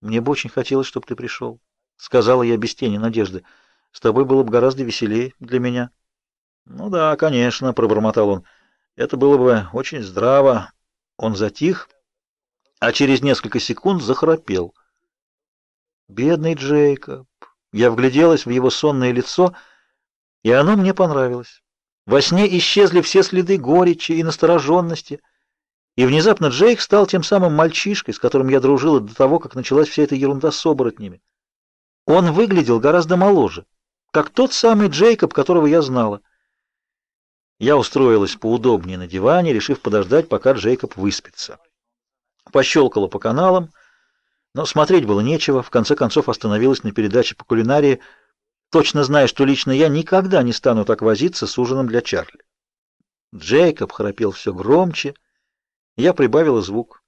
Мне бы очень хотелось, чтобы ты пришел, — сказала я без тени надежды. С тобой было бы гораздо веселее для меня. — Ну да, конечно, — пробормотал он. — Это было бы очень здраво. Он затих, а через несколько секунд захрапел. Бедный Джейкоб. Я вгляделась в его сонное лицо, и оно мне понравилось. Во сне исчезли все следы горечи и настороженности, и внезапно Джейк стал тем самым мальчишкой, с которым я дружила до того, как началась вся эта ерунда с оборотнями. Он выглядел гораздо моложе, как тот самый Джейкоб, которого я знала. Я устроилась поудобнее на диване, решив подождать, пока Джейкоб выспится. Пощелкала по каналам, но смотреть было нечего, в конце концов остановилась на передаче по кулинарии, точно зная, что лично я никогда не стану так возиться с ужином для Чарли. Джейкоб храпел все громче, я прибавила звук.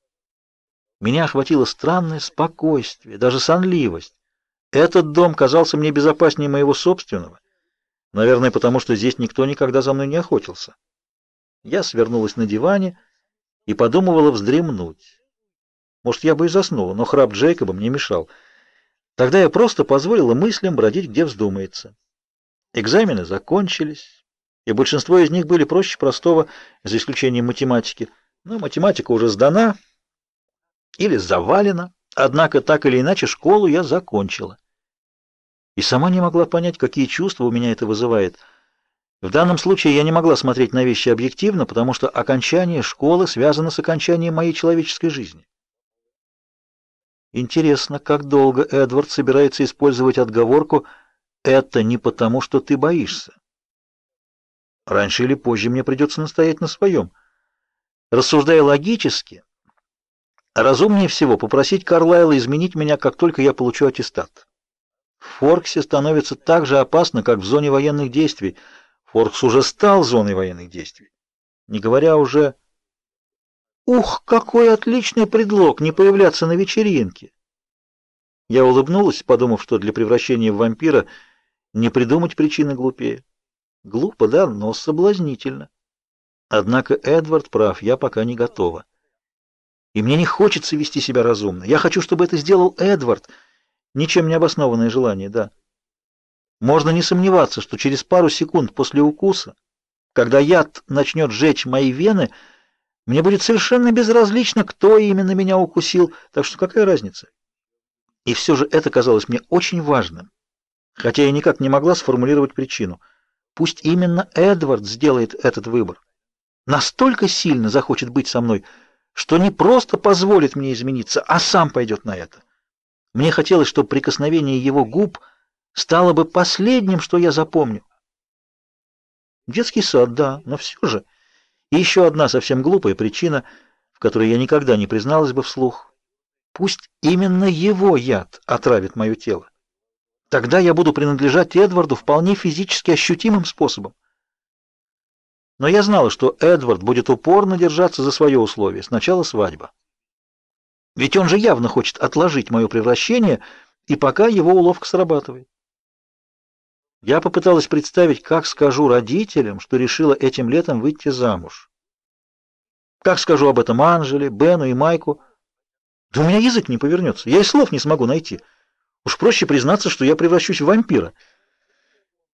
Меня охватило странное спокойствие, даже сонливость. Этот дом казался мне безопаснее моего собственного, наверное, потому что здесь никто никогда за мной не охотился. Я свернулась на диване и подумывала вздремнуть. Может, я бы и заснула, но храп Джейкоба мне мешал. Тогда я просто позволила мыслям бродить, где вздумается. Экзамены закончились, и большинство из них были проще простого, за исключением математики. Но математика уже сдана или завалена, однако так или иначе школу я закончила. И сама не могла понять, какие чувства у меня это вызывает. В данном случае я не могла смотреть на вещи объективно, потому что окончание школы связано с окончанием моей человеческой жизни. Интересно, как долго Эдвард собирается использовать отговорку «это не потому, что ты боишься». Раньше или позже мне придется настоять на своем. Рассуждая логически, разумнее всего попросить Карлайла изменить меня, как только я получу аттестат. В Форксе становится так же опасно, как в зоне военных действий. Форкс уже стал зоной военных действий. Не говоря уже Ух, какой отличный предлог не появляться на вечеринке. Я улыбнулась, подумав, что для превращения в вампира не придумать причины глупее. Глупо, да, но соблазнительно. Однако Эдвард прав, я пока не готова. И мне не хочется вести себя разумно. Я хочу, чтобы это сделал Эдвард. Ничем не обоснованное желание, да. Можно не сомневаться, что через пару секунд после укуса, когда яд начнет жечь мои вены, мне будет совершенно безразлично, кто именно меня укусил, так что какая разница? И все же это казалось мне очень важным, хотя я никак не могла сформулировать причину. Пусть именно Эдвард сделает этот выбор. Настолько сильно захочет быть со мной, что не просто позволит мне измениться, а сам пойдет на это. Мне хотелось, чтобы прикосновение его губ стало бы последним, что я запомню. Детский сад, да, но все же... И еще одна совсем глупая причина, в которой я никогда не призналась бы вслух. Пусть именно его яд отравит мое тело. Тогда я буду принадлежать Эдварду вполне физически ощутимым способом. Но я знала, что Эдвард будет упорно держаться за свое условие. Сначала свадьба. Ведь он же явно хочет отложить мое превращение, и пока его уловка срабатывает. Я попыталась представить, как скажу родителям, что решила этим летом выйти замуж. Как скажу об этом Анжеле, Бену и Майку? Да у меня язык не повернется, я и слов не смогу найти. Уж проще признаться, что я превращусь в вампира —